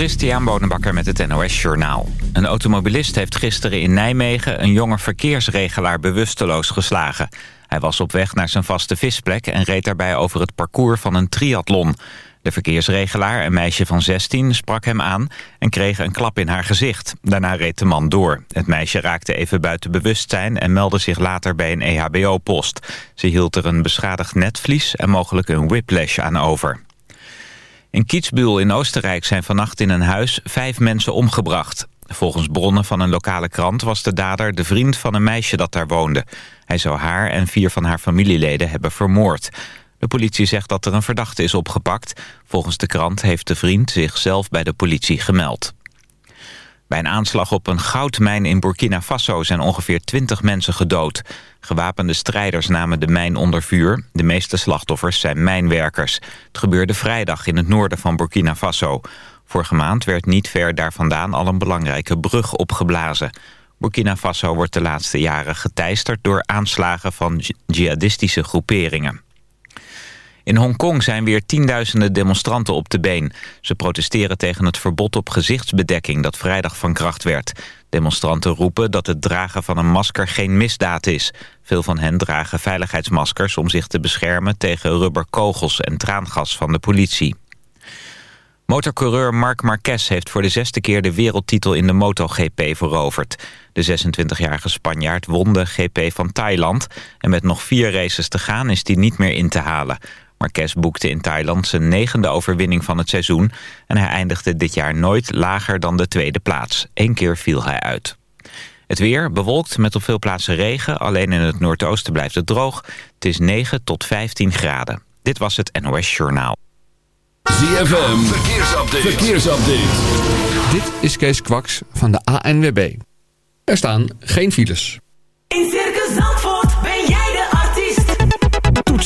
Christian Bonenbakker met het NOS Journaal. Een automobilist heeft gisteren in Nijmegen een jonge verkeersregelaar bewusteloos geslagen. Hij was op weg naar zijn vaste visplek en reed daarbij over het parcours van een triathlon. De verkeersregelaar, een meisje van 16, sprak hem aan en kreeg een klap in haar gezicht. Daarna reed de man door. Het meisje raakte even buiten bewustzijn en meldde zich later bij een EHBO-post. Ze hield er een beschadigd netvlies en mogelijk een whiplash aan over. In Kitzbühel in Oostenrijk zijn vannacht in een huis vijf mensen omgebracht. Volgens bronnen van een lokale krant was de dader de vriend van een meisje dat daar woonde. Hij zou haar en vier van haar familieleden hebben vermoord. De politie zegt dat er een verdachte is opgepakt. Volgens de krant heeft de vriend zichzelf bij de politie gemeld. Bij een aanslag op een goudmijn in Burkina Faso zijn ongeveer 20 mensen gedood. Gewapende strijders namen de mijn onder vuur. De meeste slachtoffers zijn mijnwerkers. Het gebeurde vrijdag in het noorden van Burkina Faso. Vorige maand werd niet ver daar vandaan al een belangrijke brug opgeblazen. Burkina Faso wordt de laatste jaren geteisterd door aanslagen van jihadistische groeperingen. In Hongkong zijn weer tienduizenden demonstranten op de been. Ze protesteren tegen het verbod op gezichtsbedekking dat vrijdag van kracht werd. Demonstranten roepen dat het dragen van een masker geen misdaad is. Veel van hen dragen veiligheidsmaskers om zich te beschermen tegen rubberkogels en traangas van de politie. Motorcoureur Marc Marquez heeft voor de zesde keer de wereldtitel in de MotoGP veroverd. De 26-jarige Spanjaard won de GP van Thailand en met nog vier races te gaan is die niet meer in te halen. Marquez boekte in Thailand zijn negende overwinning van het seizoen... en hij eindigde dit jaar nooit lager dan de tweede plaats. Eén keer viel hij uit. Het weer bewolkt met op veel plaatsen regen. Alleen in het noordoosten blijft het droog. Het is 9 tot 15 graden. Dit was het NOS Journaal. ZFM, verkeersupdate. verkeersupdate. Dit is Kees Kwaks van de ANWB. Er staan geen files. In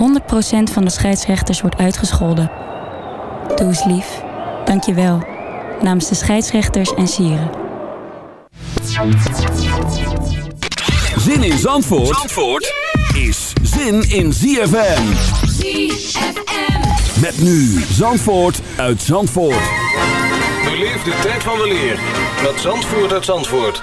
100% van de scheidsrechters wordt uitgescholden. Doe eens lief. Dank je wel. Namens de scheidsrechters en sieren. Zin in Zandvoort, Zandvoort is zin in ZFM. ZFM. Met nu Zandvoort uit Zandvoort. Beleef de tijd van weleer met Zandvoort uit Zandvoort.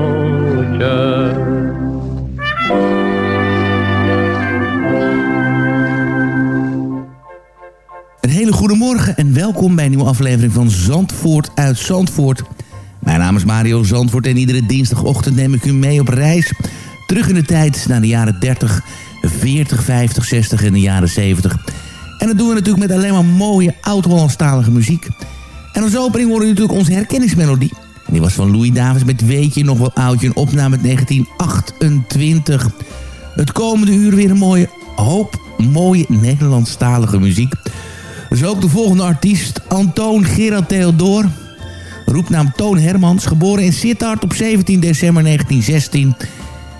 Een hele goede morgen en welkom bij een nieuwe aflevering van Zandvoort uit Zandvoort. Mijn naam is Mario Zandvoort en iedere dinsdagochtend neem ik u mee op reis. Terug in de tijd naar de jaren 30, 40, 50, 60 en de jaren 70. En dat doen we natuurlijk met alleen maar mooie oud-Hollandstalige muziek. En als opening horen we natuurlijk onze herkenningsmelodie. En die was van Louis Davis met Weet je nog wel oudje, een opname uit 1928. Het komende uur weer een mooie hoop mooie Nederlandstalige muziek. Dus ook de volgende artiest, Antoon Gerard Theodor. Roepnaam Toon Hermans, geboren in Sittard op 17 december 1916.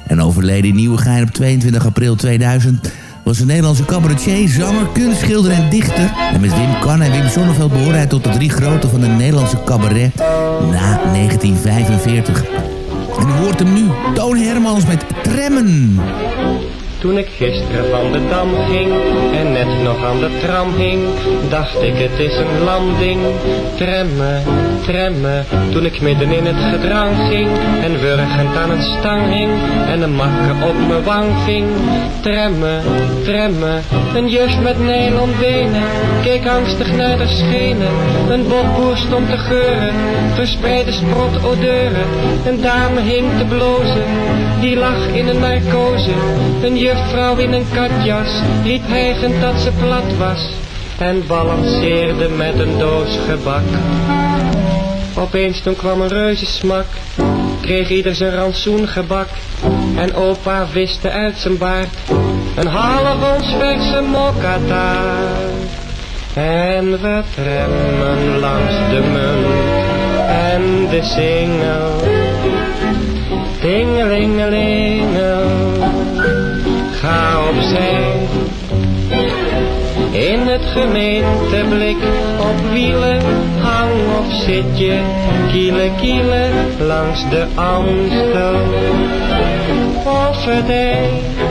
En overleden in Nieuwegein op 22 april 2000... was een Nederlandse cabaretier, zanger, kunstschilder en dichter. En met Wim Kan en Wim Sonneveld behoorde hij tot de drie grote van de Nederlandse cabaret na 1945. En u hoort hem nu, Toon Hermans met Tremmen. Toen ik gisteren van de dam ging en net nog aan de tram hing, dacht ik het is een landing. Tremmen, tremmen, toen ik midden in het gedrang ging en wurgend aan een stang hing en een makker op mijn wang ving. Tremmen, tremmen, een juf met nylonbenen keek angstig naar de schenen. Een bokboer stond te geuren, verspreidde sprot odeuren. Een dame hing te blozen, die lag in een narcose. Een juffrouw in een katjas riep hijgend dat ze plat was en balanceerde met een doos gebak. Opeens toen kwam een reuzensmak, kreeg ieder zijn rantsoen gebak en opa viste uit zijn baard een half ons verse mokkataart. En we tremmen langs de munt en de singel Tingelingel, ga opzij. In het gemeenteblik op wielen, hang of zit je, kielen kielen langs de Amstel. Of het.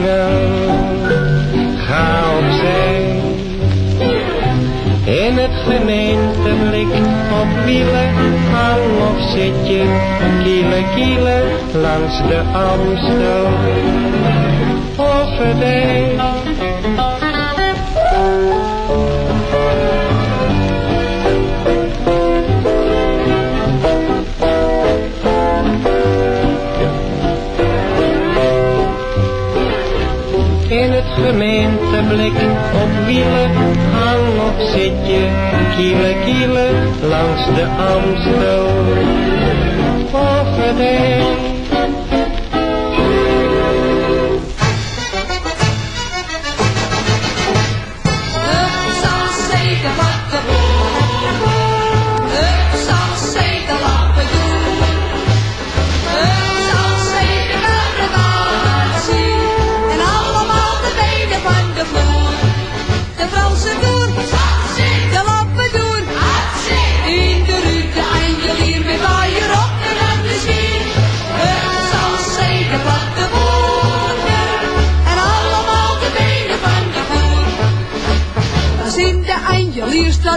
Gemeenteblik op wielen, hang of zit je, kielen langs de Amstel. Of het ei. In het gemeenteblik op wielen, hang of zit je, kielen kielen langs de Amstel. Of het.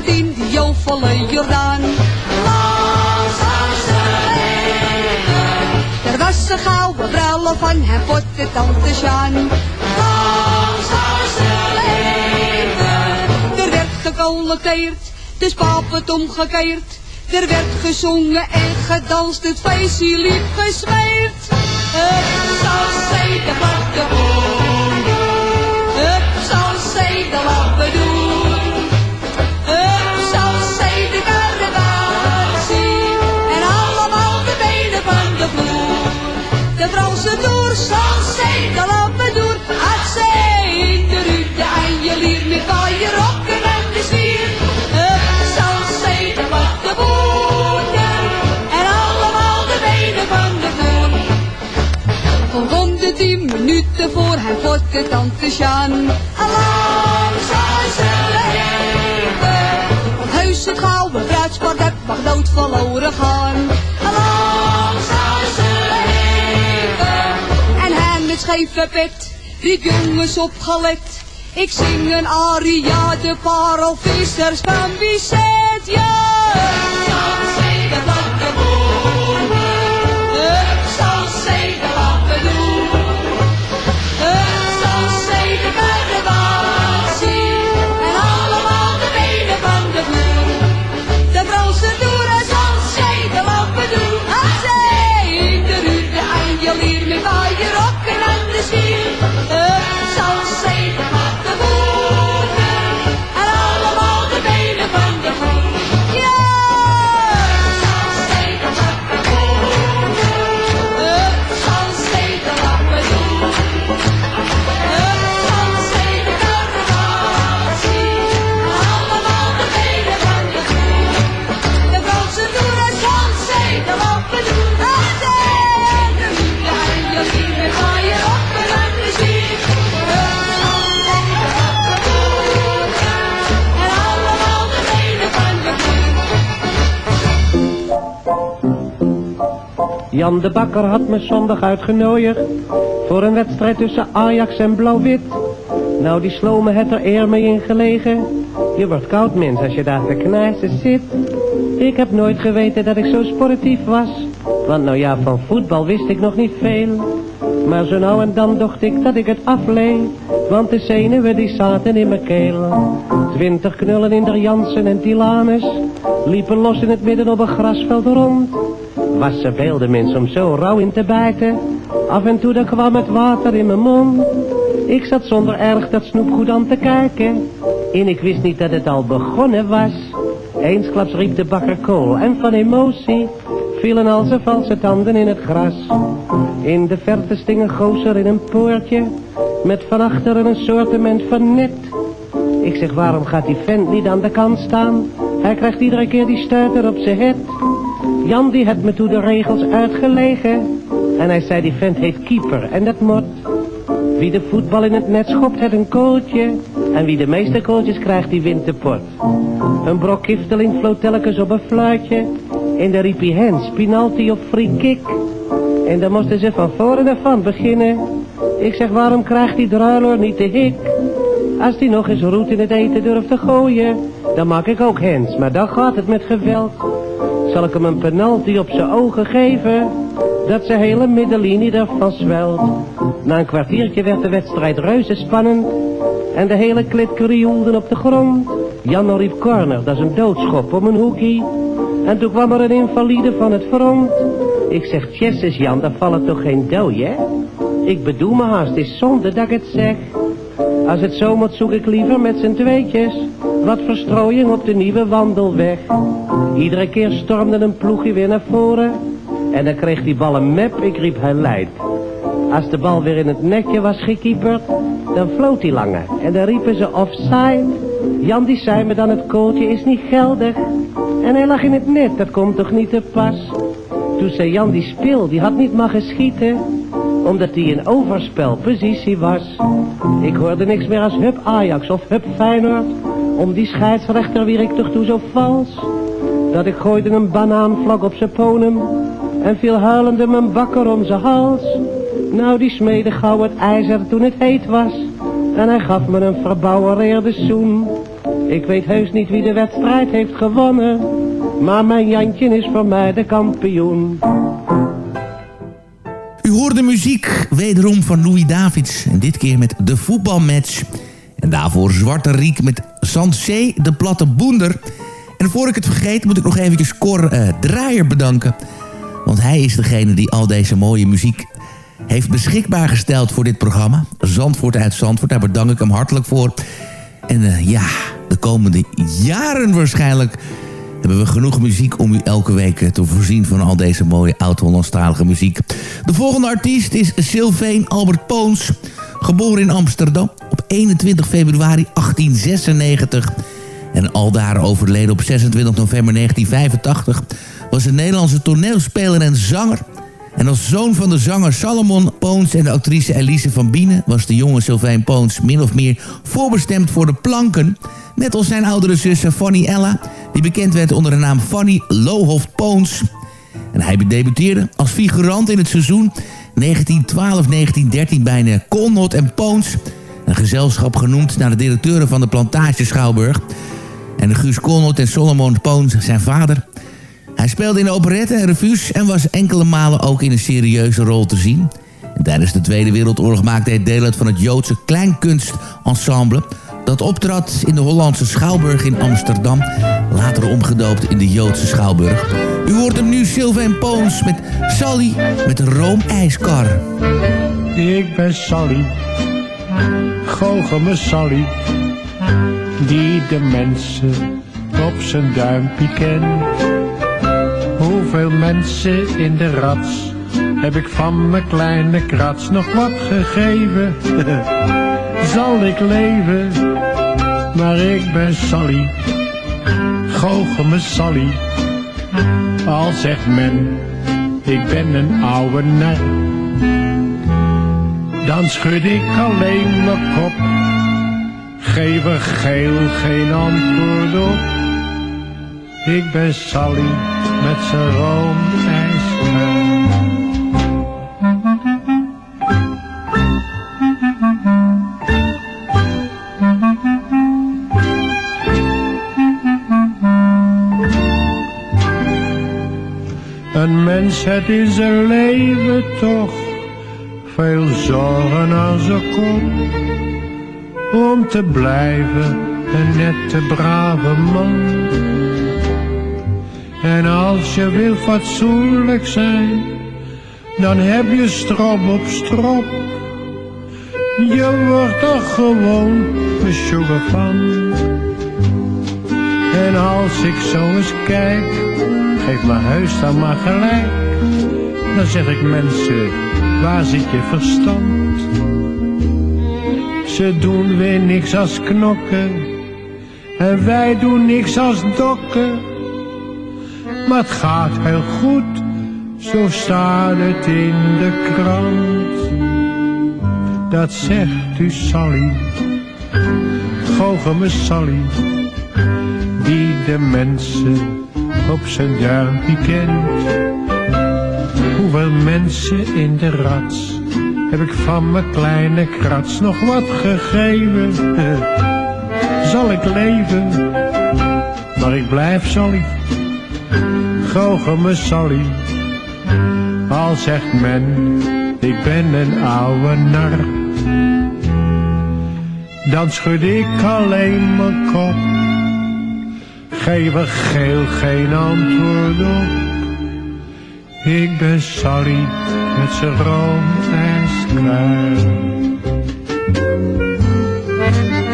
In die jovolle Jordaan. Er was een gouden bruiloft van hem voor de tante Sjaan. Er werd gecollecteerd, dus pap het omgekeerd. Er werd gezongen en gedanst, het feestje liep gesmeerd. Het zal zeker wat de tien minuten voor hem voor de tante Sjaan. Lang zal ze leven. Want heus het gouden bruidsport mag dood verloren gaan. Lang zal ze leven. En hem met scheve pet, riep jongens opgelet. Ik zing een aria, de parelvissers van Bizet. Jan de Bakker had me zondag uitgenodigd voor een wedstrijd tussen Ajax en Blauw-Wit. Nou, die slomen het er eer mee in gelegen. Je wordt koud, mens, als je daar te knijzen zit. Ik heb nooit geweten dat ik zo sportief was. Want nou ja, van voetbal wist ik nog niet veel. Maar zo nou en dan dacht ik dat ik het afleed. Want de zenuwen die zaten in mijn keel. Twintig knullen in der Jansen en Tilanus. Liepen los in het midden op een grasveld rond. Was ze veel de mens om zo rauw in te bijten. Af en toe dan kwam het water in mijn mond. Ik zat zonder erg dat snoepgoed aan te kijken. En ik wist niet dat het al begonnen was. Eensklaps riep de bakker kool en van emotie vielen al zijn valse tanden in het gras. In de verte sting een gozer in een poortje, met van achteren een soortement van net. Ik zeg, waarom gaat die vent niet aan de kant staan? Hij krijgt iedere keer die stuiter op zijn het. Jan die had me toen de regels uitgelegen. En hij zei, die vent heet keeper en dat mot. Wie de voetbal in het net schopt, heeft een kooltje. En wie de meeste kooltjes krijgt, die wint de pot. Een brok kifteling floot telkens op een fluitje. En daar riep hij Hens, penalty of free kick. En dan moesten ze van voren ervan beginnen. Ik zeg, waarom krijgt die druiler niet de hik? Als die nog eens roet in het eten durft te gooien, dan maak ik ook Hens. Maar dan gaat het met geweld. Zal ik hem een penalty op zijn ogen geven? Dat zijn hele middenlinie ervan zwelt. Na een kwartiertje werd de wedstrijd reuze spannend. En de hele klit krioelde op de grond. Jan riep corner, dat is een doodschop om een hoekie. En toen kwam er een invalide van het front. Ik zeg, tjesses Jan, daar vallen toch geen dooi, hè? Ik bedoel me haast, is zonde dat ik het zeg. Als het zo moet, zoek ik liever met z'n tweetjes. Wat verstrooiing op de nieuwe wandelweg. Iedere keer stormde een ploegje weer naar voren. En dan kreeg die bal een map, ik riep hij leidt. Als de bal weer in het netje was gekieperd, dan floot hij lange. En dan riepen ze offside. Jan die zei me dan het kooltje is niet geldig. En hij lag in het net, dat komt toch niet te pas. Toen zei Jan die speel, die had niet mogen schieten. Omdat hij in overspelpositie was. Ik hoorde niks meer als hup Ajax of hup Feyenoord. Om die scheidsrechter weer ik toch toe zo vals. Dat ik gooide een banaanvlak op zijn ponum. En viel huilende mijn bakker om zijn hals. Nou, die smeedde gauw het ijzer toen het heet was. En hij gaf me een verbouwereerde zoen. Ik weet heus niet wie de wedstrijd heeft gewonnen. Maar mijn Jantje is voor mij de kampioen. U hoort de muziek wederom van Louis Davids. En dit keer met de voetbalmatch. En daarvoor Zwarte Riek met Sansé de Platte Boender. En voor ik het vergeet moet ik nog eventjes Cor uh, Draaier bedanken. Want hij is degene die al deze mooie muziek heeft beschikbaar gesteld voor dit programma. Zandvoort uit Zandvoort, daar bedank ik hem hartelijk voor. En uh, ja, de komende jaren waarschijnlijk hebben we genoeg muziek om u elke week eh, te voorzien van al deze mooie oud-Hollandstalige muziek. De volgende artiest is Sylveen Albert Poons, geboren in Amsterdam op 21 februari 1896 en aldaar overleden op 26 november 1985, was een Nederlandse toneelspeler en zanger. En als zoon van de zanger Salomon Poons en de actrice Elise van Bienen... was de jonge Sylvain Poons min of meer voorbestemd voor de planken... Net als zijn oudere zus Fanny Ella, die bekend werd onder de naam Fanny Lohoft Poons. En hij debuteerde als figurant in het seizoen 1912-1913 bij de Colnot en Poons. Een gezelschap genoemd naar de directeuren van de plantage Schouwburg. En Guus Colnot en Solomon Poons, zijn vader. Hij speelde in operetten en revues en was enkele malen ook in een serieuze rol te zien. En tijdens de Tweede Wereldoorlog maakte hij deel uit van het Joodse Kleinkunstensemble dat optrad in de Hollandse Schouwburg in Amsterdam. Later omgedoopt in de Joodse Schouwburg. U hoort hem nu Sylvain Poons met Sally met de roomijskar. Ik ben Sally, goochel Sally, die de mensen op zijn duimpje kent. Hoeveel mensen in de rats heb ik van mijn kleine krats nog wat gegeven? Zal ik leven, maar ik ben Sally, goochel me Sally. Al zegt men, ik ben een oude nar. Dan schud ik alleen mijn kop, geef er geel geen antwoord op. Ik ben Sally met zijn roomijsje. Een mens, het is zijn leven toch, veel zorgen aan zijn kop. Om te blijven een nette brave man en als je wil fatsoenlijk zijn, dan heb je strop op strop. Je wordt er gewoon sugar van. En als ik zo eens kijk, geef mijn huis dan maar gelijk. Dan zeg ik mensen, waar zit je verstand? Ze doen weer niks als knokken, en wij doen niks als dokken. Maar het gaat heel goed, zo staat het in de krant. Dat zegt u Sally, goochel me Sally, die de mensen op zijn duimpje kent. Hoeveel mensen in de rats heb ik van mijn kleine krats nog wat gegeven? Zal ik leven, maar ik blijf Sally, goochel me Sally. Al zegt men, ik ben een oude nar. Dan schud ik alleen mijn kop. Geef er geel geen antwoord op. Ik ben Sally met zijn room en skruin.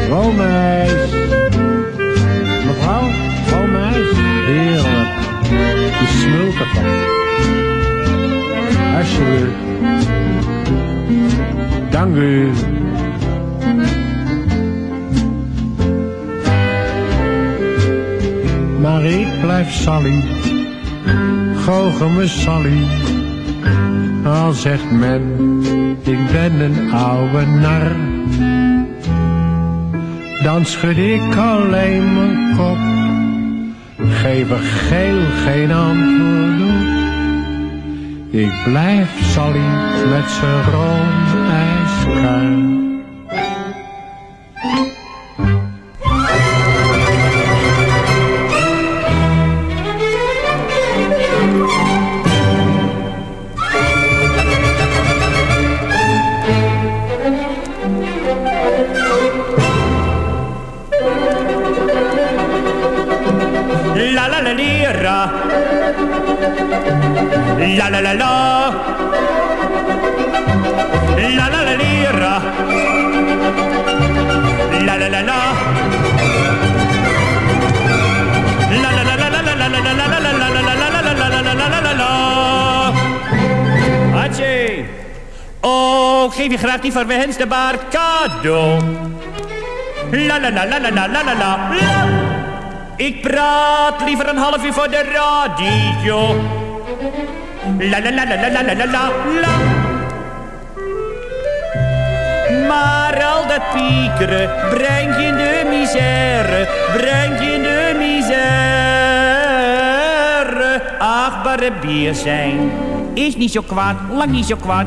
Romeis. Dank u. Maar ik blijf Sally, goochel me Sally. Al zegt men, ik ben een oude nar. Dan schud ik alleen mijn kop, geef er geel geen antwoord. Ik blijf Sally met zijn room ijskuil. La la la la. La la la lira. La la la la. La la la la la la la la la la la la. Oh, geef je graag die verwenste baard cadeau. La la la la la la la la la. Ik praat liever een half uur voor de radio. La la la la la la la la la. Maar al dat piekeren brengt je in de misère, brengt je in de misère. Achtbare bier zijn is niet zo kwaad, lang niet zo kwaad.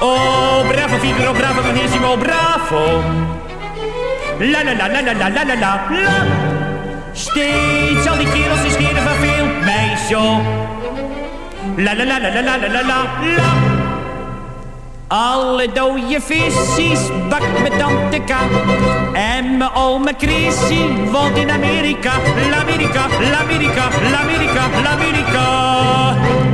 Oh, bravo Figaro, bravo Benissimo, bravo. La la la la la la la la la la. Steeds al die kerels die scheren verveelt mij zo. La la la la la la la la la. Alle dode visies bakt met tante K. En mijn oma Chrissy woont in Amerika. L'Amerika, l'Amerika, l'Amerika, l'Amerika.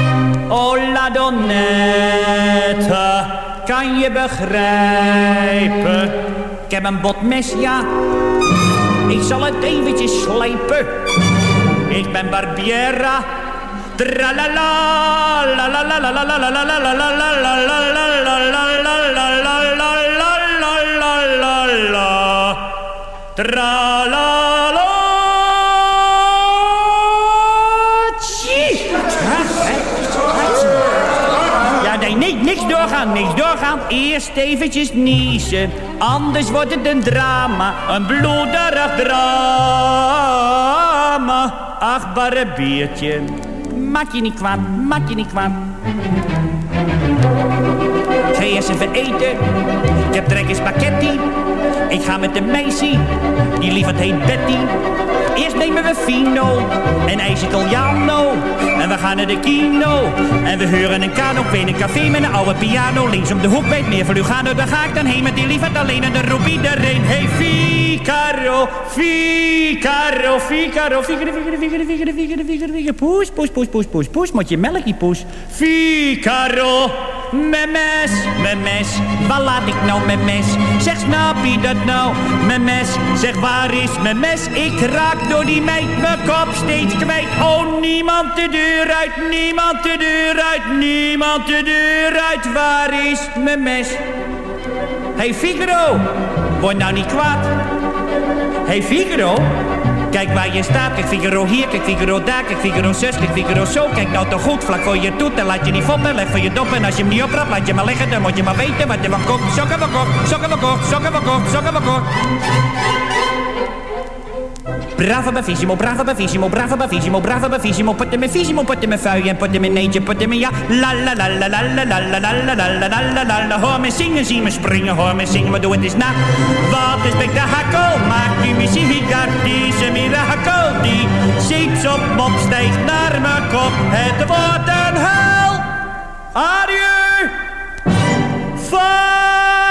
Olla donette, kan je begrijpen? Ik heb een botmesja. Ik zal het eventjes slijpen. Ik ben Barbiera. Tralala, la doorgaan. Eerst eventjes niezen, anders wordt het een drama. Een bloederig drama. Achtbare biertje, maak je niet kwaad, maak je niet kwaad. Ga eerst even eten. Ik heb trek in spaghetti. Ik ga met de meisje, die lieverd heet Betty. Eerst nemen we Fino en ijs Italiano. En we gaan naar de kino. En we huren een cano in een café met een oude piano. Links om de hoek bij het meer van Lugano. Daar ga ik dan heen met die liefheid alleen. En de roep iedereen. Hey Figaro, Figaro, Figaro. Figaro, Figaro, Figaro, Figaro, Figaro, Figaro. Poes, poes, poes, poes, poes, poes. Moet je melkje poes. Figaro. Mijn mes, mijn mes, waar laat ik nou mijn mes? Zeg, snap je dat nou? Mijn mes, zeg, waar is mijn mes? Ik raak door die meid mijn kop steeds kwijt. Oh, niemand de deur uit, niemand de deur uit, niemand de deur uit. Waar is mijn mes? Hey Figaro, word nou niet kwaad. Hey Figaro, kijk waar je staat. Kijk Figaro hier, kijk Figaro daar, kijk Figaro zus, kijk Figaro zo. Kijk nou toch goed, vlak voor je toet en laat je niet foppen. Leg voor je dop en als je hem niet oprapt, laat je maar liggen. Dan moet je maar weten wat er van komt. Sokken we kort, sokken we kort, sokken we kort, sokken we kort. Bravo bravissimo, bravo bravissimo, bravo bravissimo, bravo bravissimo. In visimo, put hem in fui en in eentje, put hem in ja. La la la la la la la la la la la la la la la. Hoor me zingen, zie me springen, hoor me zingen, maar doe het eens na. Wat is spektakel, maak nu muziek uit deze mirakel. Die zeepsop stijgt naar mijn kop, het wordt een hel. Adieu. Karel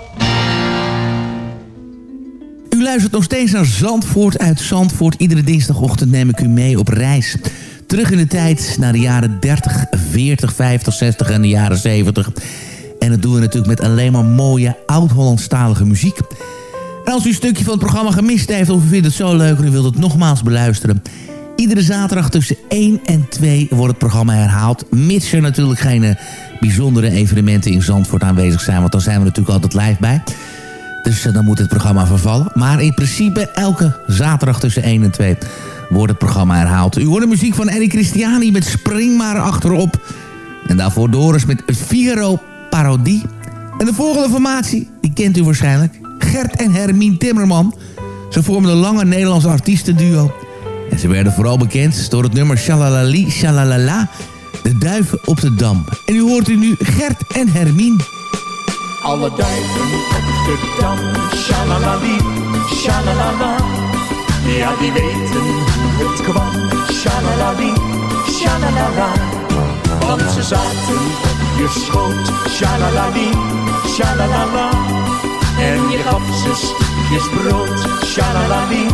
U luistert nog steeds naar Zandvoort uit Zandvoort. Iedere dinsdagochtend neem ik u mee op reis. Terug in de tijd naar de jaren 30, 40, 50, 60 en de jaren 70. En dat doen we natuurlijk met alleen maar mooie oud-Hollandstalige muziek. En als u een stukje van het programma gemist heeft of u vindt het zo leuk en u wilt het nogmaals beluisteren... Iedere zaterdag tussen 1 en 2 wordt het programma herhaald. Mits er natuurlijk geen eh, bijzondere evenementen in Zandvoort aanwezig zijn. Want dan zijn we natuurlijk altijd live bij. Dus eh, dan moet het programma vervallen. Maar in principe elke zaterdag tussen 1 en 2 wordt het programma herhaald. U hoort de muziek van Eddie Christiani met Spring maar achterop. En daarvoor Doris met Figaro Parodie. En de volgende formatie, die kent u waarschijnlijk. Gert en Hermine Timmerman. Ze vormden een lange Nederlandse artiestenduo. En ze werden vooral bekend door het nummer Shalalali Shalalala. De duiven op de dam. En u hoort u nu Gert en Hermine. Alle duiven op de dam, shalalali, shalalala. Ja, die weten het kwam, shalalali, shalalala. Want ze zaten op je schoot, shalalali, shalalala. En je gaf ze stukjes brood, shalalali,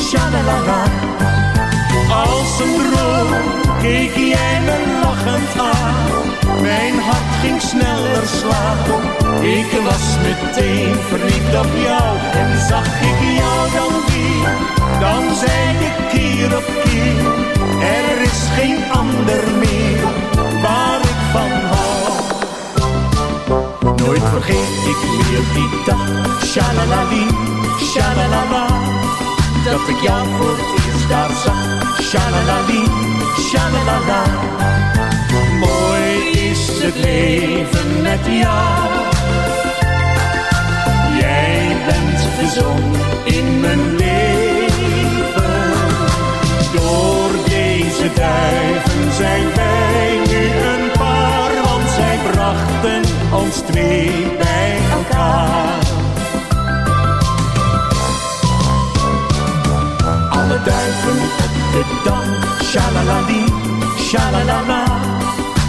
shalalala. Als een droom keek jij me meteen verliefd op jou. En zag ik jou dan weer. Dan zei ik keer op keer. Er is geen ander meer waar ik van hou. Nooit vergeet ik meer die dag. Shalalali, shalalala. Dat ik jou voor het eerst daar zag. Shalalali, shalalala. Mooi is het leven met jou. In mijn leven. Door deze duiven zijn wij nu een paar, want zij brachten ons twee bij elkaar. Alle duiven op de dam, shalalali, shalalala.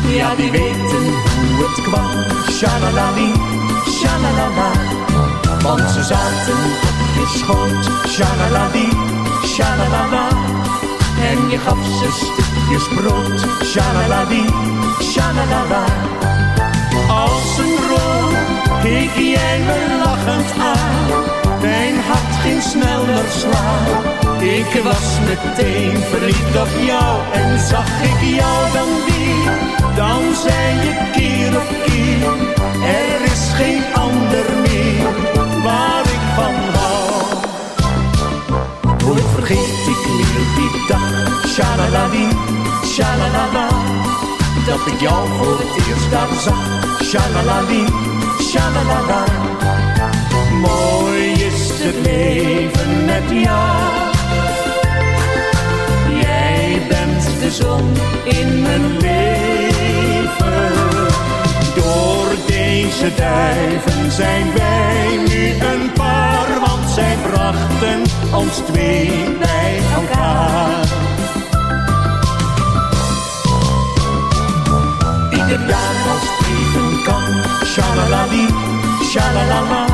Ja, die weten hoe het kwam, shalalali, shalalala. Want ze zaten op je schoot, shalalali, shalalala. En je gaf ze stukjes brood, shalalali, shalalala. Als een droom keek jij me lachend aan. Mijn hart ging sneller slaan. Ik was meteen verliefd op jou en zag ik jou dan weer. Dan zei je keer op keer, er is geen ander meer waar ik van hou. Nooit vergeet ik meer die dag, shalalali, shalalala. Dat ik jou voor het eerst daar zag, shalalali, shalalala. Mooi deze duiven zijn wij nu een paar, want zij brachten ons twee bij elkaar. Ieder jaar als even kan, shalalali, shalalala.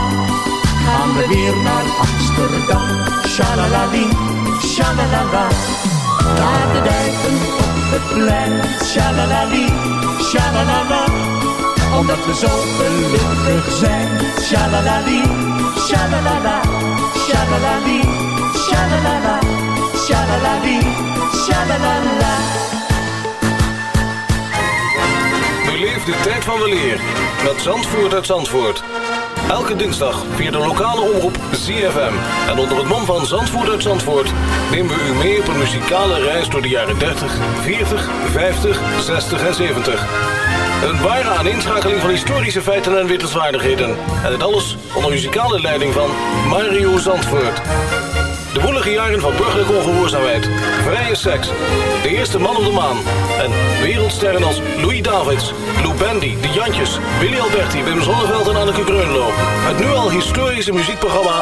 Gaan we weer naar Amsterdam, shalalali, shalalala. Naar de duiven op het plein, shalalali, shalalala. Omdat we zo gelukkig zijn, shalalali, shalalala, shalalali, shalalala, shalalali, shalalala. Beleef de tijd van de leer met Zandvoort uit Zandvoort. Elke dinsdag via de lokale omroep ZFM. En onder het mom van Zandvoort uit Zandvoort... nemen we u mee op een muzikale reis door de jaren 30, 40, 50, 60 en 70. Een ware aaninschakeling van historische feiten en wittelswaardigheden. En dit alles onder muzikale leiding van Mario Zandvoort. De woelige jaren van burgerlijke ongehoorzaamheid, vrije seks, de eerste man op de maan en wereldsterren als Louis Davids, Lou Bendy, De Jantjes, Willy Alberti, Wim Zonneveld en Anneke Greunlo. Het nu al historische muziekprogramma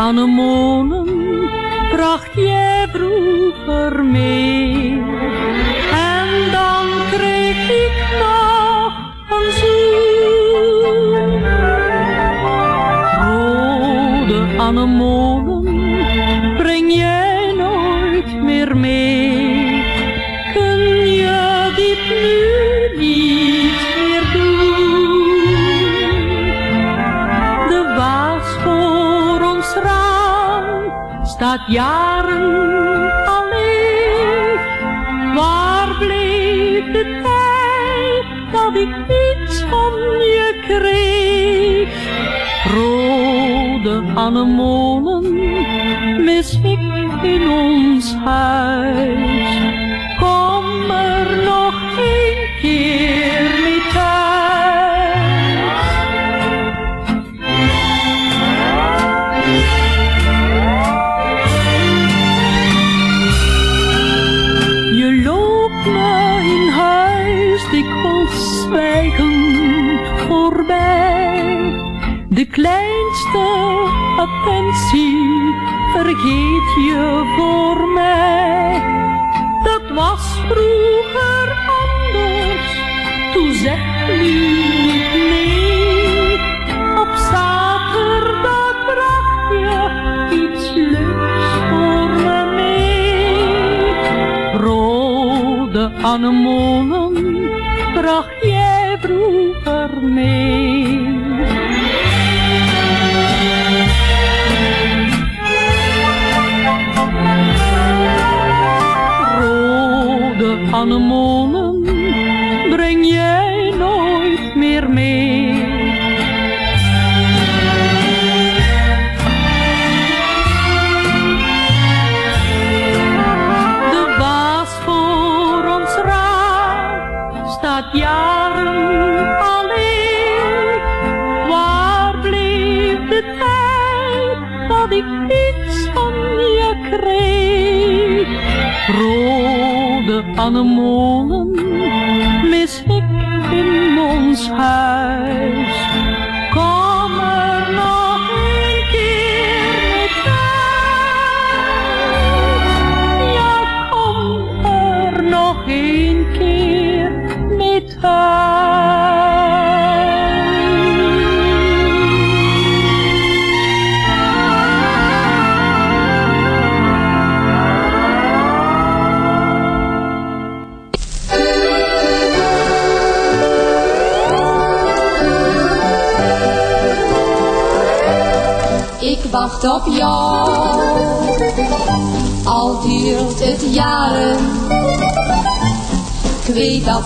Anemonen bracht jij vroeger mee. Jaren alleen. Waar bleef de tijd dat ik iets van je kreeg? Rode anemonen mis ik in ons huis. Vergeet je voor mij. Dat was vroeger anders, toen zeg nu niet mee. Op zaterdag bracht je iets leuks voor me mee. Rode anemonen bracht jij vroeger mee.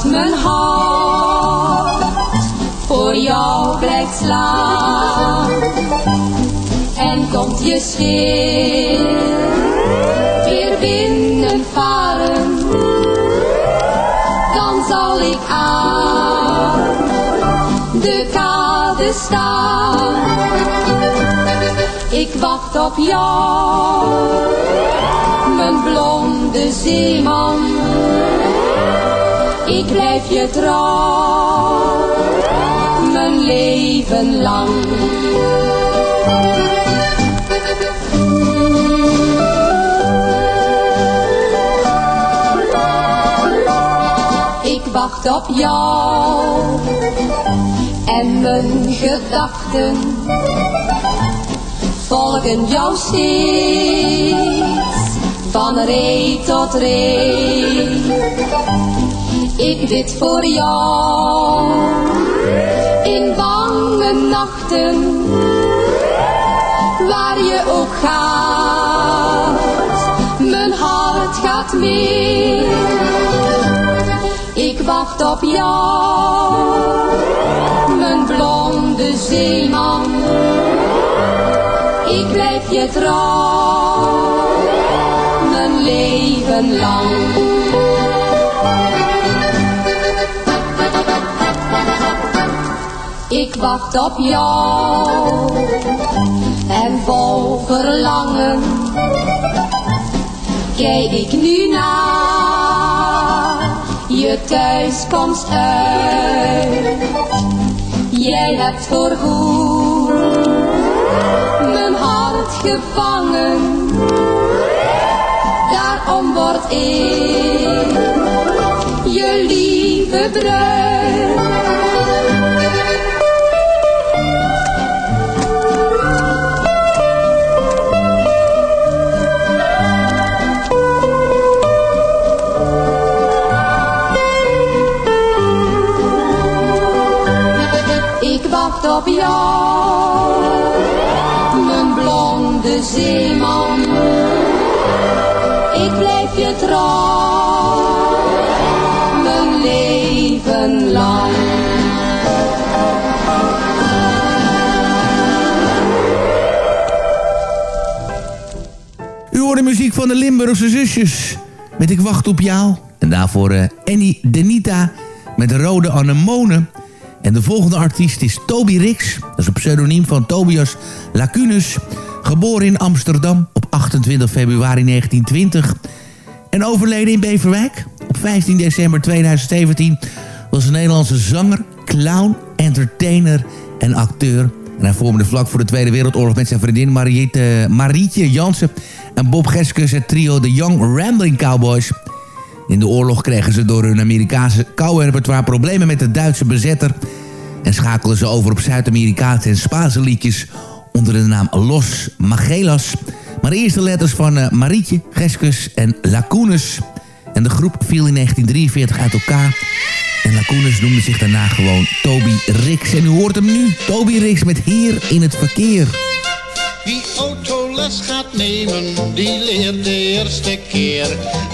Mijn hart voor jou blijft slaan. En komt je schip weer binnenvaren, dan zal ik aan de kade staan. Ik wacht op jou, mijn blonde zeeman. Ik blijf je trouw, mijn leven lang. Ik wacht op jou en mijn gedachten volgen jou steeds, van ree tot ree. Ik bid voor jou, in bange nachten, waar je ook gaat, meer. Ik wacht op jou, mijn blonde zeeman. Ik blijf je trouw, mijn leven lang. Ik wacht op jou en vol verlangen kijk ik nu naar je thuiskomst uit. Jij hebt voorgoed mijn hart gevangen, daarom word ik je lieve bruid. Op jou, mijn blonde zeeman. Ik blijf je trouw, mijn leven lang. U hoort de muziek van de Limburgse zusjes. Met Ik wacht op jou. En daarvoor eh, Annie Denita met Rode Anemonen. En de volgende artiest is Toby Rix. Dat is een pseudoniem van Tobias Lacunus. Geboren in Amsterdam op 28 februari 1920. En overleden in Beverwijk op 15 december 2017. Was een Nederlandse zanger, clown, entertainer en acteur. En hij vormde vlak voor de Tweede Wereldoorlog met zijn vriendin Mariette, Marietje Jansen... en Bob Geskus het trio The Young Rambling Cowboys... In de oorlog kregen ze door hun Amerikaanse cowboy-repertoire problemen met de Duitse bezetter... en schakelden ze over op Zuid-Amerikaanse en Spaanse liedjes onder de naam Los Magelas. Maar de eerste letters van uh, Marietje, Geskus en Lacunes. En de groep viel in 1943 uit elkaar. En Lacunes noemde zich daarna gewoon Toby Rix. En u hoort hem nu, Toby Rix met Heer in het Verkeer. Wie autoles gaat nemen, die leert de eerste keer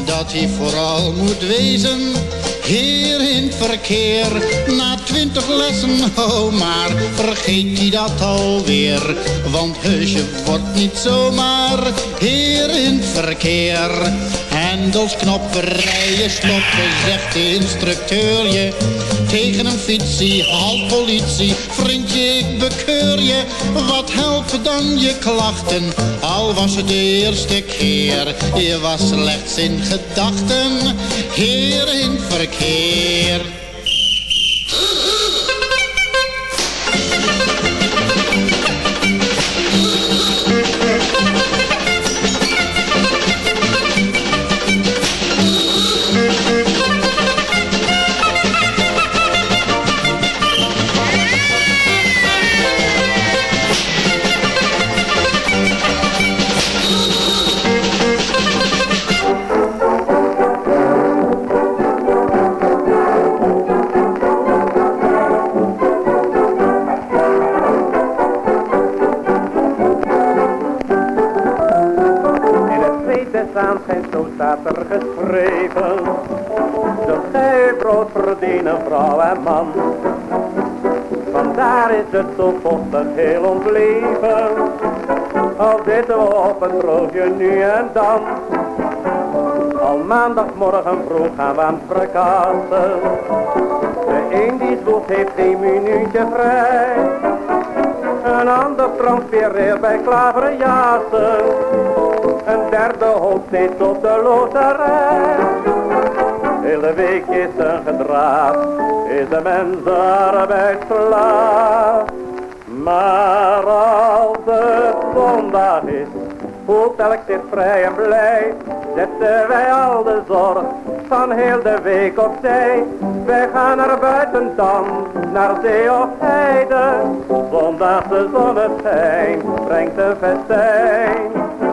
dat hij vooral moet wezen. Heer in het verkeer, na twintig lessen, oh maar vergeet hij dat alweer. Want heusje wordt niet zomaar heer in het verkeer. Knoppen, rijden, stoppen, zegt de instructeur je. Tegen een fietsie, halt politie, vriendje ik bekeur je. Wat helpen dan je klachten, al was het de eerste keer. Je was slechts in gedachten, heer in verkeer. Het broodje nu en dan. Al maandagmorgen vroeg gaan we aan het verkassen. De een die zwoegt heeft geen minuutje vrij. Een ander transfereert bij klaverjassen. Een derde hoopt steeds op de loterij. Hele week is een gedraaf, is de mens arbeidsslaaf. Maar zich vrij en blij. Zetten wij al de zorg van heel de week opzij. Wij gaan naar buiten dan, naar zee of heide. Zondagse zonneschijn brengt een festijn.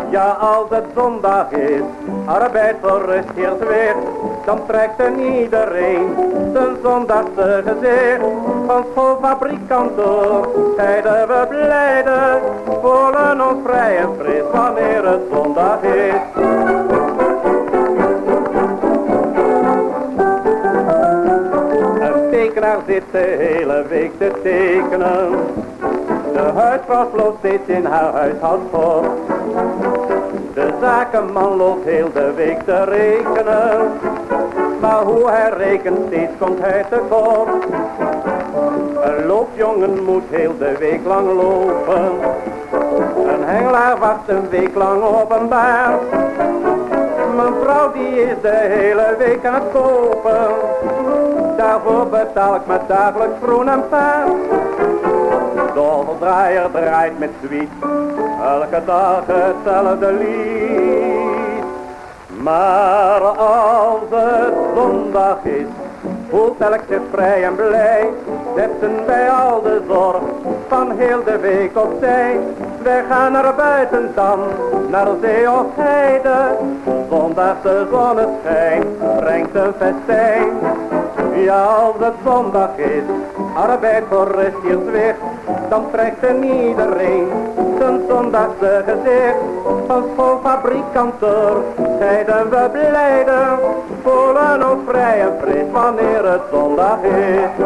Ja, als het zondag is, arbeid voor rust heert weer, dan trekt er iedereen zijn zondagse gezicht. Van schoolfabrikant door, tijden we blijden, voelen ons vrij en fris het zondag is. Een tekenaar zit de hele week te tekenen. De huisvrouw loopt steeds in haar huishoud vol. De zakenman loopt heel de week te rekenen. Maar hoe hij rekent, steeds komt hij te kort. Een loopjongen moet heel de week lang lopen een hengelaar wacht een week lang op een baard. Mijn vrouw die is de hele week aan het kopen. Daarvoor betaal ik me dagelijks groen en paard. De draaier draait met zwiet. Elke dag hetzelfde lied. Maar als het zondag is, voelt elk zich vrij en blij. Zetten wij al de zorg van heel de week opzij. Wij gaan naar buiten dan, naar zee of heide. Zondag de zonneschijn brengt een festijn. Ja, als het zondag is, arbeid voor rustjes weg, dan trekt er iedereen zijn zondagse gezicht. Van schoolfabrikanten scheiden we blijden, voelen ons vrij en wanneer het zondag is.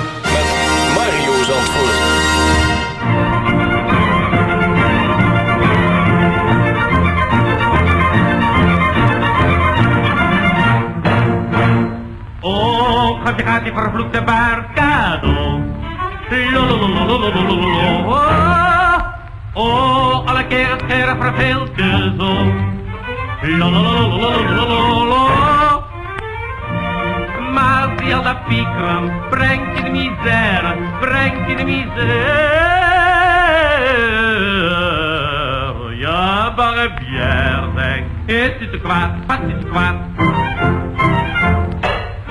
Zandvoort. Op je gaat die vervloekte barcado. Oh, alle keren scheren verveelt de. Al dat piekram, brengt je de misère, brengt je misère. Ja, barre bière, zeg, is het te kwaad, wat is te kwaad?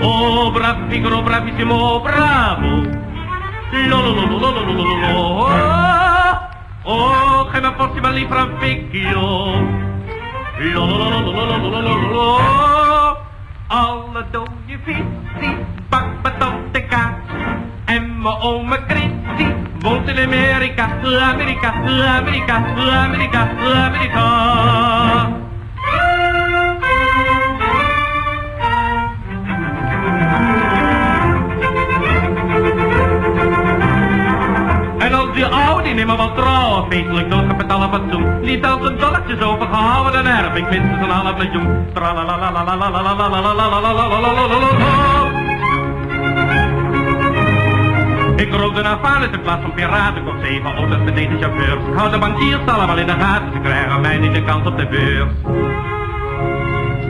Oh, bravo, Figaro, bravissimo, bravo. Lolololololololo. Oh, che mi fossi belli fra un vecchio. Lolololololololo. Alle dode visie, bakpatat en kaas. En mijn oma Christie woont in Amerika, Amerika, Amerika, Amerika, Amerika. Als die oude die nemen wel trouw, feestelijk alle fatsoen. Niet als een dolletjes overgehouden, dan erf ik minstens een half miljoen. Ik rook de Navalis in plaats van piraten, kocht zeven auto's met deze chauffeurs. Ik hou de bankiers allemaal in de gaten, ze krijgen mij niet de kans op de beurs.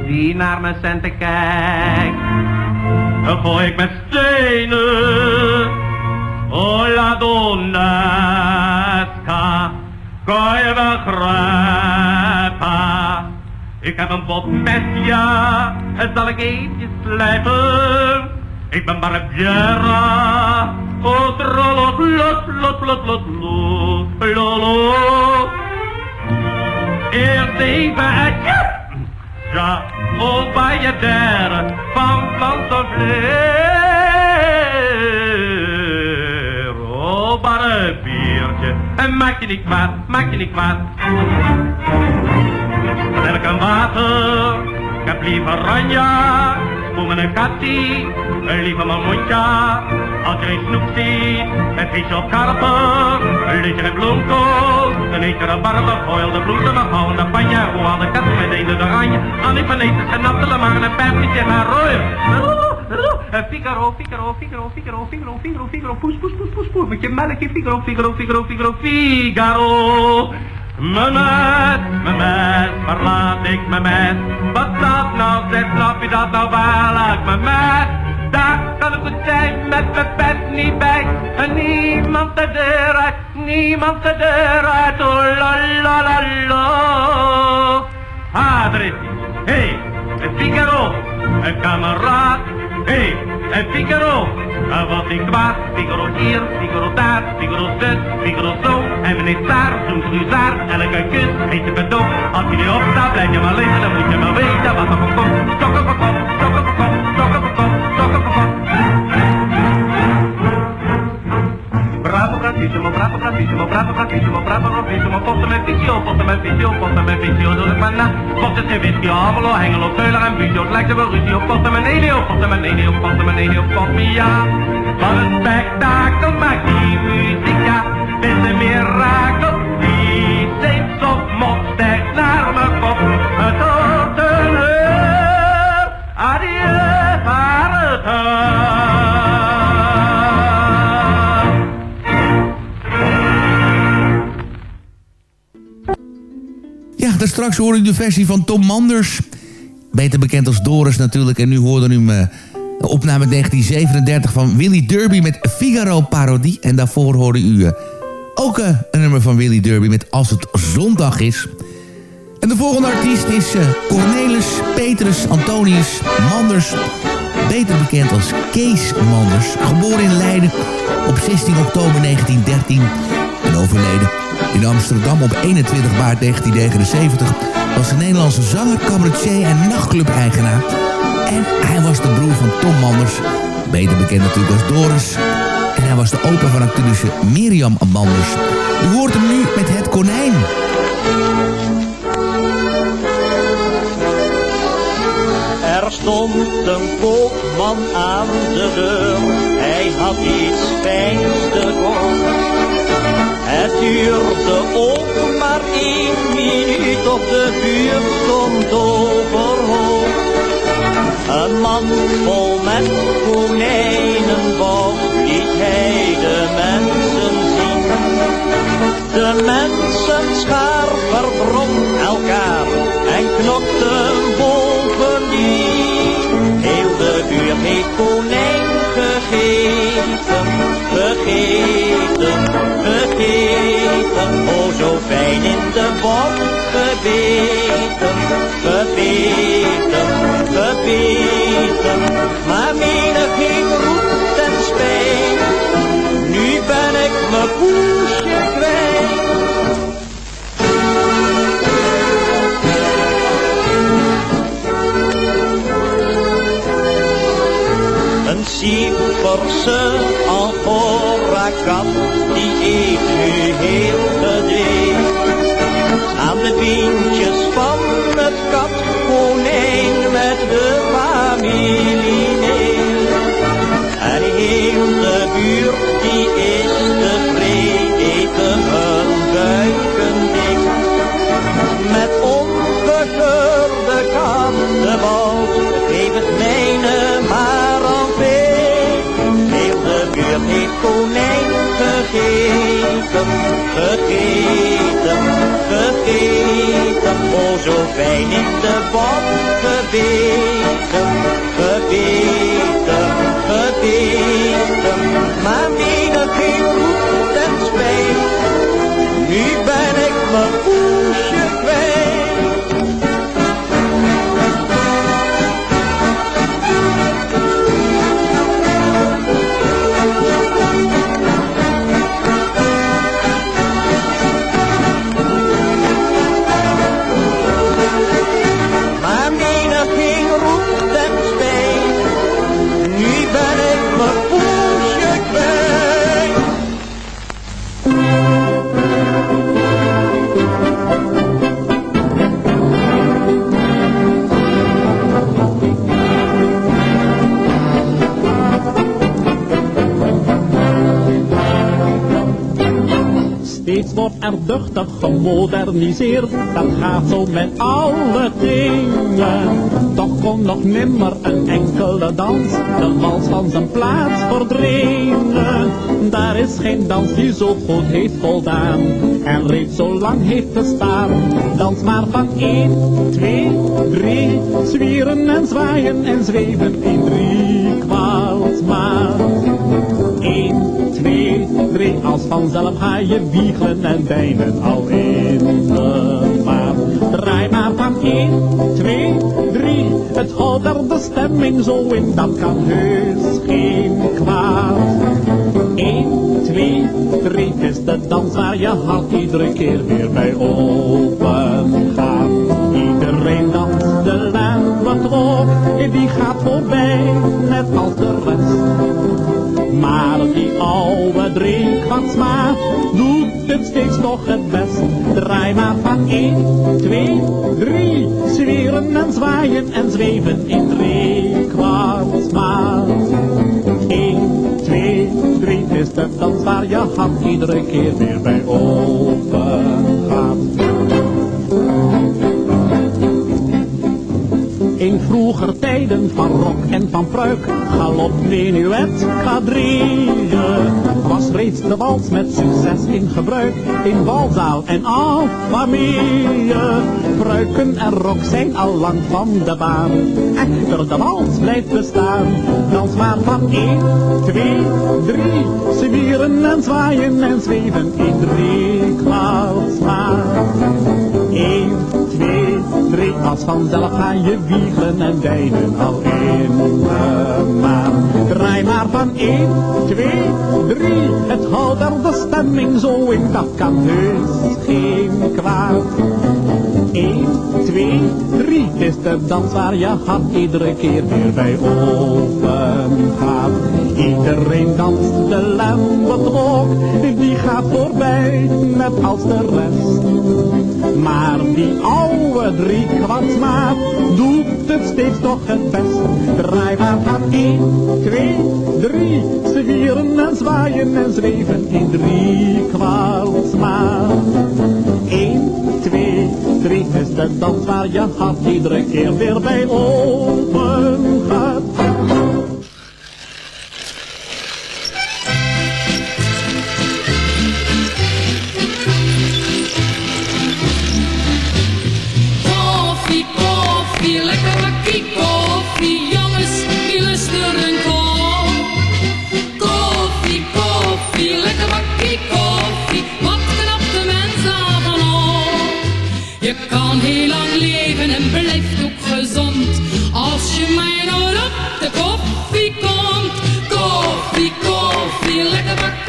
Die naar mijn centen kijkt, dan gooi ik met stenen. La donnesca, kan begrijpen? Ik heb een pot met ja, en zal ik eentje slijpen. Ik ben Barbiera, oh trollo, lot, lot, lot, lot, lot, lolo. Eerst even het ja, oh bij je der, van land Barre biertje, en maak je niet kwaad, maak je niet kwaad. Melk en water, ik heb liever ranja, spoel me een kattie, een lieve mamoentja. Als je een snoep ziet, een vis of karper, een liedje en bloemkool, eet je een barbe, gooi de bloed en een panja, hoe alle katten met een de oranje, aan die paneten en appelen maar een pijpje gaan rooien. Eh, Figaro, Figaro, Figaro, Figaro, Figaro, Figaro, Figaro, poes, poes, poes, poes, poes, met je melkje, Figaro, Figaro, Figaro, Figaro, Figaro. Mijn meid, mijn meid, verlaat ik mijn meid. Wat dat nou, zeg, snap je dat nou ik mijn meid. Daar kan ik het zijn met mijn pet niet bij. En niemand de deur uit, niemand de deur uit, oh la la la la. Is. Hé, hey, een Figaro, een kameraad. Hey, een Figaro. Hij was ik kwaad, Figaro hier, Figaro daar, Figaro zus, Figaro zo. En meneer Saar, zo'n cruzaar, elke kus heet je cadeau. Als je niet opstaat, blijf je maar liggen, dan moet je maar weten wat er komt. Stokken voor Bravissimo, bravo, bravissimo, bravo, bravissimo, bravo, bravissimo. Posten met visio, posten met visio, posten met visio. Doe ik maar na. Posten zijn whisky, Amelo, Hengelo, Teuler en Buzio. Het lijkt er wel ruzie op. Posten met Elio, posten met Elio, posten met Elio, posten met ja. Wat een spektakel maakt die muziek, ja. Dit is een mirakel. Die steeds op straks hoorde u de versie van Tom Manders. Beter bekend als Doris natuurlijk. En nu hoorde u hem uh, opname 1937 van Willy Derby met Figaro Parodie. En daarvoor hoorde u uh, ook uh, een nummer van Willy Derby met Als het zondag is. En de volgende artiest is Cornelis Petrus Antonius Manders. Beter bekend als Kees Manders. Geboren in Leiden op 16 oktober 1913 en overleden in Amsterdam op 21 maart 1979 was een Nederlandse zanger, cabaretier en nachtclub-eigenaar. En hij was de broer van Tom Manders, beter bekend natuurlijk als Doris. En hij was de opa van actrice Mirjam Manders. U hoort hem nu met Het Konijn. Er stond een koopman aan de deur, hij had iets fijns te koop. Het duurde ook maar één minuut of de buurt stond overhoop. Een man vol met konijnenbouw liet hij de mensen zien. De mensen schaar elkaar en knokten bovendien. Buurt heeft konijn gegeten, gegeten, gegeten. Oh, zo fijn in de bot gebeten, gebeten, gebeten. Maar menig ging roet en spijt, nu ben ik mijn poesje Cyperse angora-kat, die eet nu heel gedreven. Aan de beentjes van het kat, konijn met de familie. En heel de buurt, die is tevreden, hun buiken dik. Met ongekeurde kattenbal, geef het mijne buurt heeft konijn gegeten, gegeten, gegeten. Oh, zo fijn in de bot gebeten, gebeten, gebeten. Maar menig geen goed en spijt, nu ben ik mijn duchtig gemoderniseerd, dat gaat zo met alle dingen. Toch kon nog nimmer een enkele dans de wals van zijn plaats verdwenen. Daar is geen dans die zo goed heeft voldaan en reeds zo lang heeft bestaan. Dans maar van 1, 2, 3, zwieren en zwaaien en zweven in drie kwaalsmaat. 1, 2, 3, als vanzelf ga je wiegelen en deinen al in de maat. Draai maar van 1, 2, 3, het houdt er de stemming zo in, dat kan heus geen kwaad. 1, 2, 3 is de dans waar je hart iedere keer weer bij open gaat. Iedereen danst de lambetrop, die gaat voorbij, net als de rest. Maar die oude drinkwatsmaat doet het steeds nog het best. Draai maar van 1, 2, 3, zweren en zwaaien en zweven in drinkwatsmaat. 1, 2, 3 is de dans waar je hart iedere keer weer bij open gaat. In vroeger tijden van rok en van pruik, galop, menuet, quadrille, was reeds de wals met succes in gebruik, in balzaal en en famille. Pruiken en rok zijn al lang van de baan, echter de wals blijft bestaan. Dans maar van 1, 2, 3, zwieren en zwaaien en zweven in drie kwaalsmaat. 1, 2, 3, als vanzelf ga je wiegelen en deinen al in de maan. Draai maar van 1, 2, 3, het houdt er de stemming zo in, dat kan heus geen kwaad. 1, 2, 3, het is de dans waar je hart iedere keer weer bij open gaat. Iedereen danst de lambetrok, die gaat voorbij, net als de rest. Maar die oude driekwartsmaat doet het steeds toch het best. Draai maar van 1, 2, 3, zwieren en zwaaien en zweven in drie kwaalsmaat. 1, 2, 3 is de dans waar je hart iedere keer weer bij open gaat.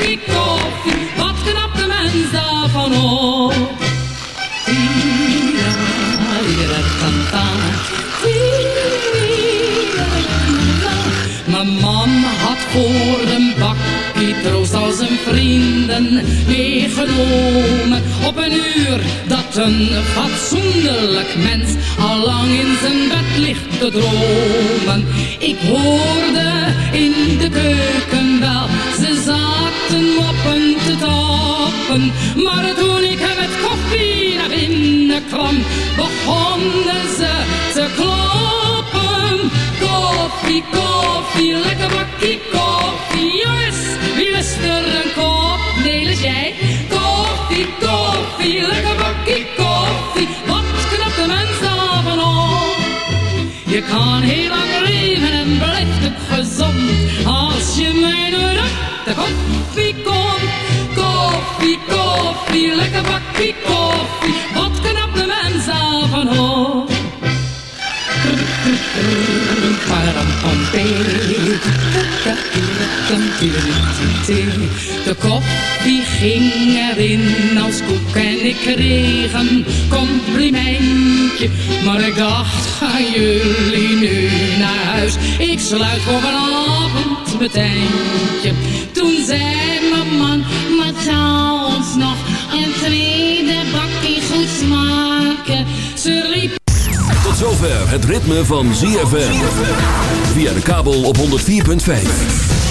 Bakkie koffie. Wat knapt de mens daarvan op? Mijn man had voor een bakkie troost al zijn vrienden meegenomen. Op een uur dat een fatsoenlijk mens al lang in zijn bed ligt te dromen. Ik hoorde in de keuken Maar toen ik met koffie naar binnen kwam, begonnen ze te kloppen. Koffie, koffie, lekker bakkie koffie. Jongens, wie lust er een kop? Nee, jij? Koffie, koffie, lekker bakkie koffie. Wat knapt de mens daarvan op? Je kan heel lang leven en blijft ook gezond. Als je mij op de koffie De koffie ging erin als koek en ik kreeg een complimentje. Maar ik dacht, gaan jullie nu naar huis? Ik sluit voor vanavond mijn tentje. Toen zei mijn man, maar zou ons nog een tweede bakje goed smaken? Ze riep Tot zover het ritme van ZFM. Via de kabel op 104.5.